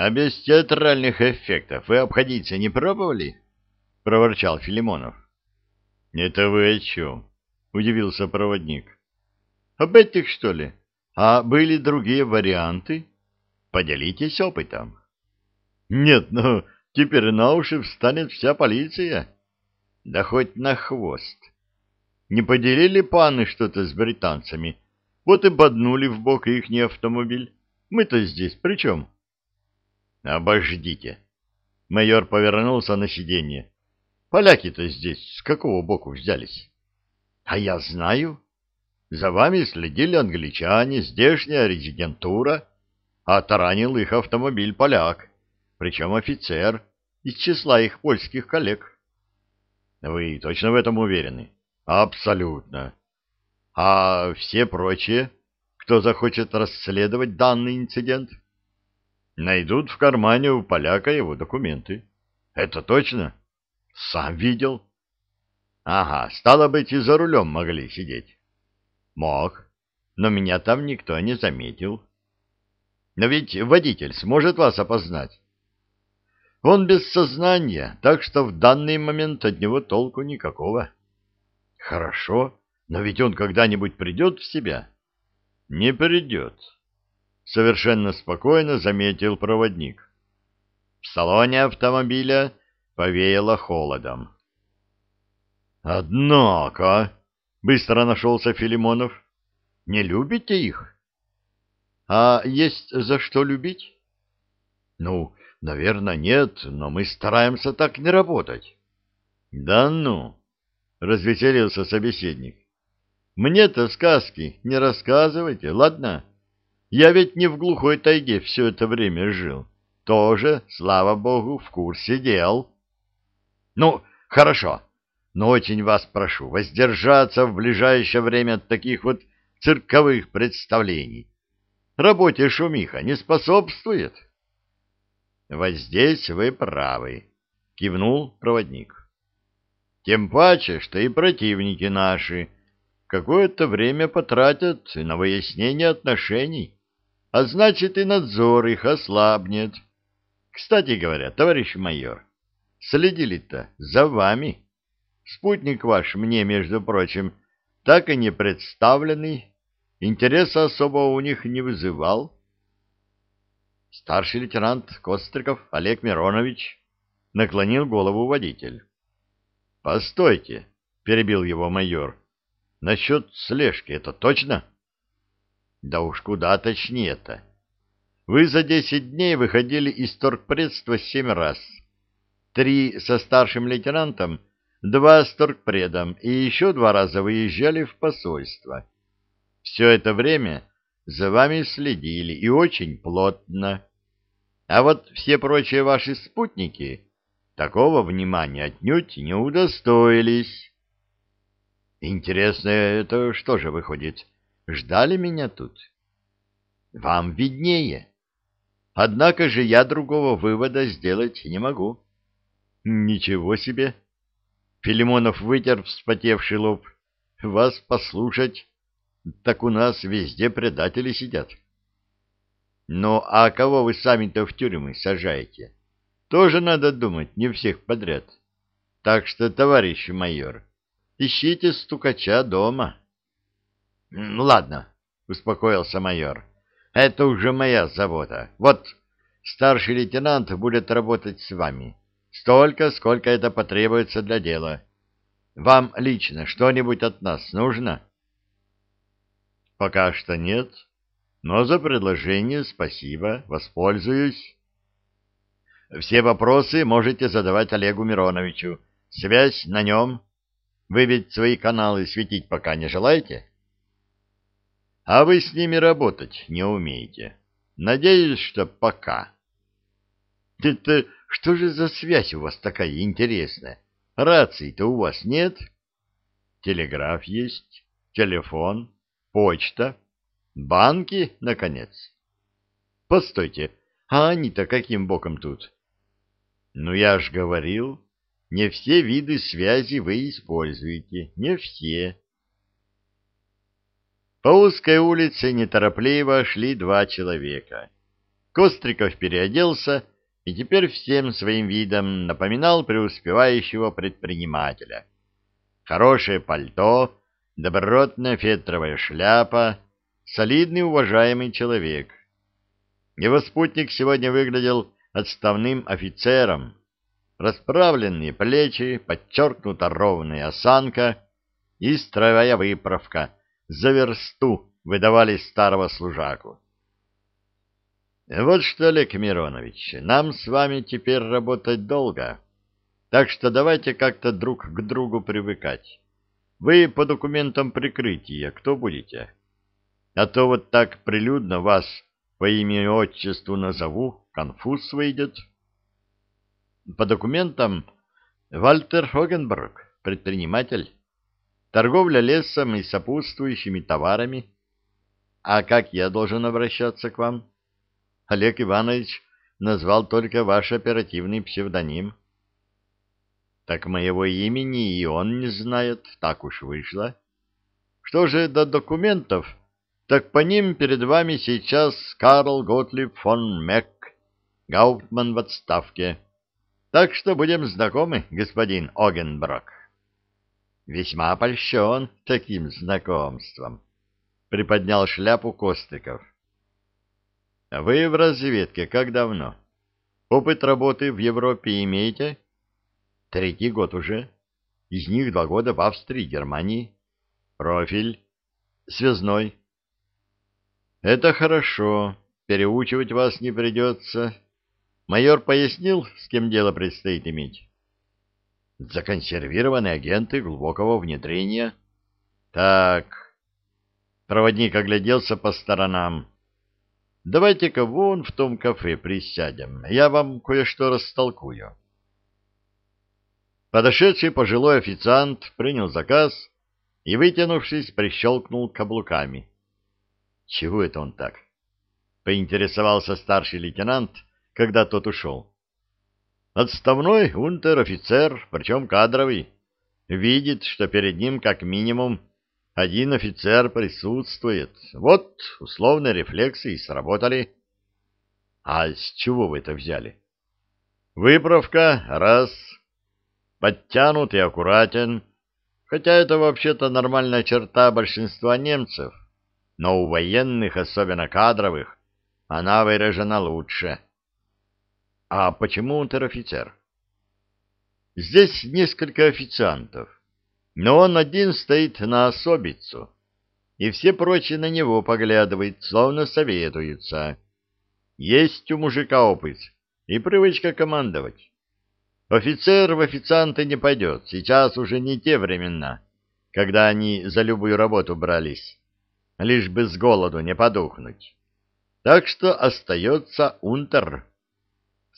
А без театральных эффектов вы обходиться не пробовали? — проворчал Филимонов. — Это вы о чем? — удивился проводник. — Об этих, что ли? А были другие варианты? Поделитесь опытом. — Нет, ну, теперь на уши встанет вся полиция. Да хоть на хвост. Не поделили паны что-то с британцами, вот и боднули в бок ихний автомобиль. Мы-то здесь при чем? — Обождите. Майор повернулся на сиденье. Поляки-то здесь с какого боку взялись? А я знаю. За вами следили англичане, здешняя резидентура, а таранил их автомобиль поляк, причем офицер из числа их польских коллег. Вы точно в этом уверены? Абсолютно. А все прочие, кто захочет расследовать данный инцидент? — Найдут в кармане у поляка его документы. Это точно? Сам видел. Ага, стало быть, и за рулем могли сидеть. Мог, но меня там никто не заметил. Но ведь водитель сможет вас опознать. Он без сознания, так что в данный момент от него толку никакого. Хорошо, но ведь он когда-нибудь придет в себя? Не придет совершенно спокойно заметил проводник. В салоне автомобиля повеяло холодом. «Однако», — быстро нашелся Филимонов, — «не любите их?» «А есть за что любить?» «Ну, наверное, нет, но мы стараемся так не работать». «Да ну!» — развеселился собеседник. «Мне-то сказки не рассказывайте, ладно?» Я ведь не в глухой тайге все это время жил. Тоже, слава богу, в курсе дел. Ну, хорошо, но очень вас прошу воздержаться в ближайшее время от таких вот цирковых представлений. Работе шумиха не способствует. Вот здесь вы правы, кивнул проводник. Тем паче, что и противники наши какое-то время потратят на выяснение отношений а значит и надзор их ослабнет. Кстати говоря, товарищ майор, следили-то за вами. Спутник ваш мне, между прочим, так и не представленный, интереса особого у них не вызывал. Старший лейтенант Костриков Олег Миронович наклонил голову водитель. — Постойте, — перебил его майор, — насчет слежки это точно? — да уж куда точнее-то. Вы за десять дней выходили из торгпредства семь раз. Три со старшим лейтенантом, два с торгпредом и еще два раза выезжали в посольство. Все это время за вами следили и очень плотно. А вот все прочие ваши спутники такого внимания отнюдь не удостоились. Интересно, это что же выходит? — Ждали меня тут? Вам виднее. Однако же я другого вывода сделать не могу. Ничего себе! Филимонов вытер вспотевший лоб. Вас послушать, так у нас везде предатели сидят. Ну, а кого вы сами-то в тюрьмы сажаете? Тоже надо думать, не всех подряд. Так что, товарищ майор, ищите стукача дома. — Ну, ладно, — успокоился майор. — Это уже моя забота. Вот старший лейтенант будет работать с вами. Столько, сколько это потребуется для дела. Вам лично что-нибудь от нас нужно? — Пока что нет, но за предложение спасибо, воспользуюсь. Все вопросы можете задавать Олегу Мироновичу. Связь на нем. Вы ведь свои каналы светить пока не желаете? — а вы с ними работать не умеете. Надеюсь, что пока. Это что же за связь у вас такая интересная? Рации-то у вас нет? Телеграф есть, телефон, почта, банки, наконец. Постойте, а они-то каким боком тут? Ну, я ж говорил, не все виды связи вы используете, не все. По узкой улице неторопливо шли два человека. Костриков переоделся и теперь всем своим видом напоминал преуспевающего предпринимателя. Хорошее пальто, добротная фетровая шляпа, солидный уважаемый человек. Его спутник сегодня выглядел отставным офицером. Расправленные плечи, подчеркнута ровная осанка и строевая выправка за версту выдавали старого служаку. Вот что, Олег Миронович, нам с вами теперь работать долго, так что давайте как-то друг к другу привыкать. Вы по документам прикрытия кто будете? А то вот так прилюдно вас по имени и отчеству назову, конфуз выйдет. По документам Вальтер Хогенберг, предприниматель, торговля лесом и сопутствующими товарами. А как я должен обращаться к вам? Олег Иванович назвал только ваш оперативный псевдоним. Так моего имени и он не знает, так уж вышло. Что же до документов, так по ним перед вами сейчас Карл Готлиб фон Мек, гауптман в отставке. Так что будем знакомы, господин Огенброк. Весьма польщен таким знакомством, — приподнял шляпу Костриков. — Вы в разведке как давно? Опыт работы в Европе имеете? — Третий год уже. Из них два года в Австрии и Германии. Профиль? Связной. — Это хорошо. Переучивать вас не придется. Майор пояснил, с кем дело предстоит иметь? Законсервированные агенты глубокого внедрения. Так. Проводник огляделся по сторонам. Давайте-ка вон в том кафе присядем. Я вам кое-что растолкую. Подошедший пожилой официант принял заказ и, вытянувшись, прищелкнул каблуками. Чего это он так? Поинтересовался старший лейтенант, когда тот ушел. Отставной унтер-офицер, причем кадровый, видит, что перед ним как минимум один офицер присутствует. Вот условные рефлексы и сработали. А с чего вы это взяли? Выправка — раз. Подтянут и аккуратен. Хотя это вообще-то нормальная черта большинства немцев. Но у военных, особенно кадровых, она выражена лучше. А почему унтер-офицер? Здесь несколько официантов, но он один стоит на особицу, и все прочие на него поглядывают, словно советуются. Есть у мужика опыт и привычка командовать. Офицер в официанты не пойдет, сейчас уже не те времена, когда они за любую работу брались, лишь бы с голоду не подухнуть. Так что остается унтер.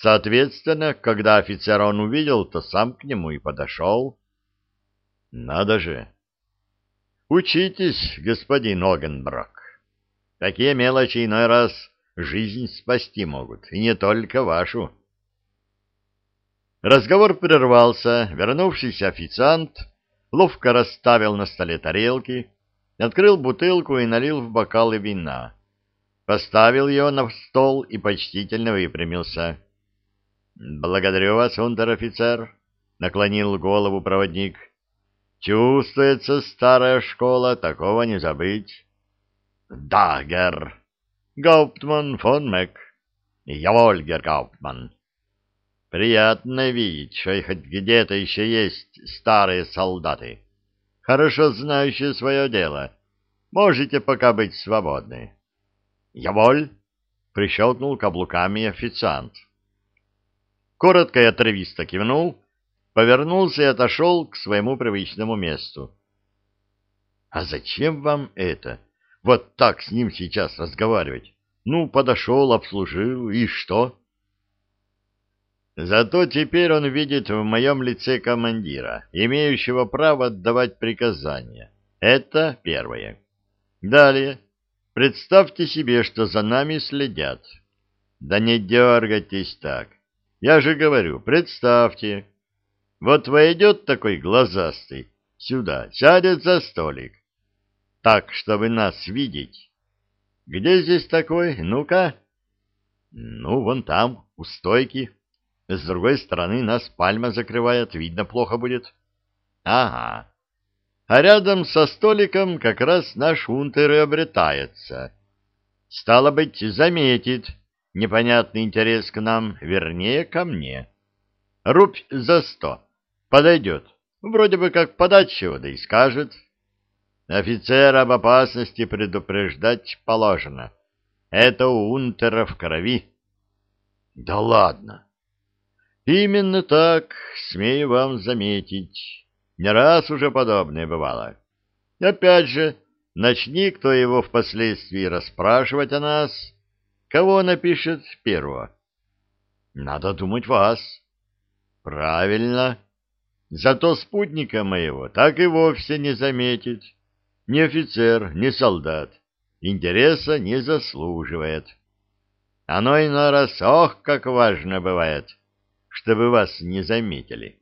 Соответственно, когда офицера он увидел, то сам к нему и подошел. Надо же! Учитесь, господин Огенброк. Такие мелочи иной раз жизнь спасти могут, и не только вашу. Разговор прервался, вернувшийся официант ловко расставил на столе тарелки, открыл бутылку и налил в бокалы вина. Поставил ее на стол и почтительно выпрямился. Благодарю вас, унтер-офицер, наклонил голову проводник. Чувствуется старая школа, такого не забыть. Да, гер. Гауптман фон Мек. Я Ольгер Гауптман. Приятно видеть, что хоть где-то еще есть старые солдаты, хорошо знающие свое дело. Можете пока быть свободны. Я воль, прищелкнул каблуками официант коротко и отрывисто кивнул, повернулся и отошел к своему привычному месту. — А зачем вам это? Вот так с ним сейчас разговаривать? Ну, подошел, обслужил, и что? Зато теперь он видит в моем лице командира, имеющего право отдавать приказания. Это первое. Далее. Представьте себе, что за нами следят. Да не дергайтесь так. Я же говорю, представьте, вот войдет такой глазастый сюда, сядет за столик, так, чтобы нас видеть. Где здесь такой? Ну-ка. Ну, вон там, у стойки. С другой стороны нас пальма закрывает, видно плохо будет. Ага. А рядом со столиком как раз наш унтер и обретается. Стало быть, заметит непонятный интерес к нам, вернее, ко мне. Рубь за сто. Подойдет. Вроде бы как податчиво, да и скажет. Офицера об опасности предупреждать положено. Это у унтера в крови. Да ладно. Именно так, смею вам заметить. Не раз уже подобное бывало. Опять же, начни кто его впоследствии расспрашивать о нас, кого напишет первого. Надо думать вас. Правильно. Зато спутника моего так и вовсе не заметит. Ни офицер, ни солдат. Интереса не заслуживает. Оно иной раз, ох, как важно бывает, чтобы вас не заметили.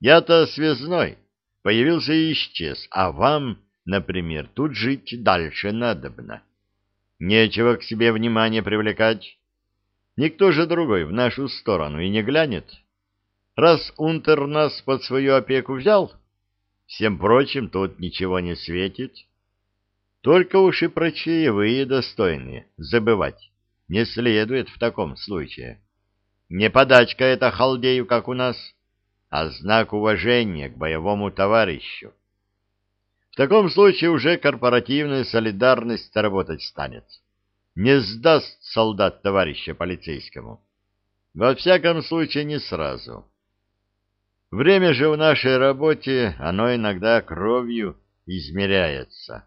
Я-то связной, появился и исчез, а вам, например, тут жить дальше надобно. Нечего к себе внимание привлекать. Никто же другой в нашу сторону и не глянет. Раз Унтер нас под свою опеку взял, всем прочим тут ничего не светит. Только уж и про чаевые достойные забывать не следует в таком случае. Не подачка это халдею, как у нас, а знак уважения к боевому товарищу. В таком случае уже корпоративная солидарность работать станет. Не сдаст солдат товарища полицейскому. Во всяком случае, не сразу. Время же в нашей работе, оно иногда кровью измеряется.